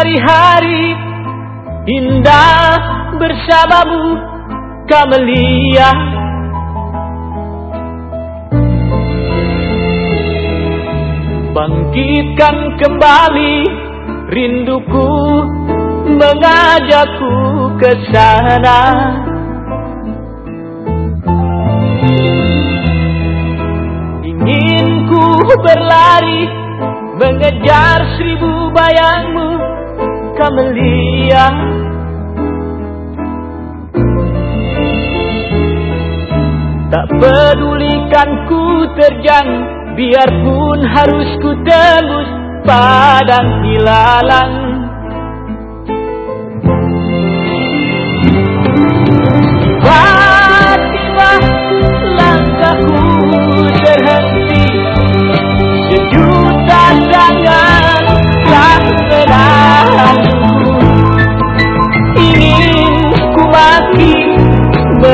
Hari-hari indah bersamamu Kamelia. Bangkitkan kembali rinduku mengajakku ke sana. Ingin ku berlari mengejar seribu bayangmu Kamelia Tak pedulikan ku terjang Biarpun harus ku tembus padang hilalang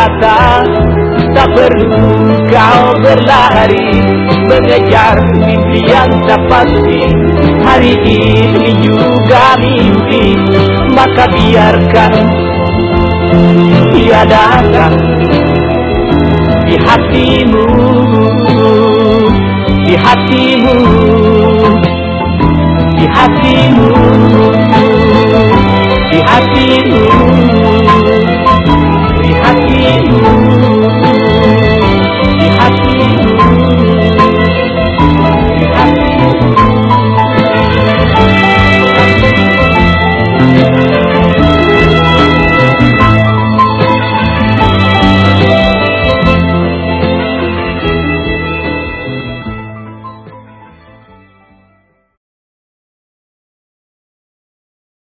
berkata Tak perlu kau berlari Mengejar mimpi yang tak pasti. Hari ini juga mimpi Maka biarkan dia datang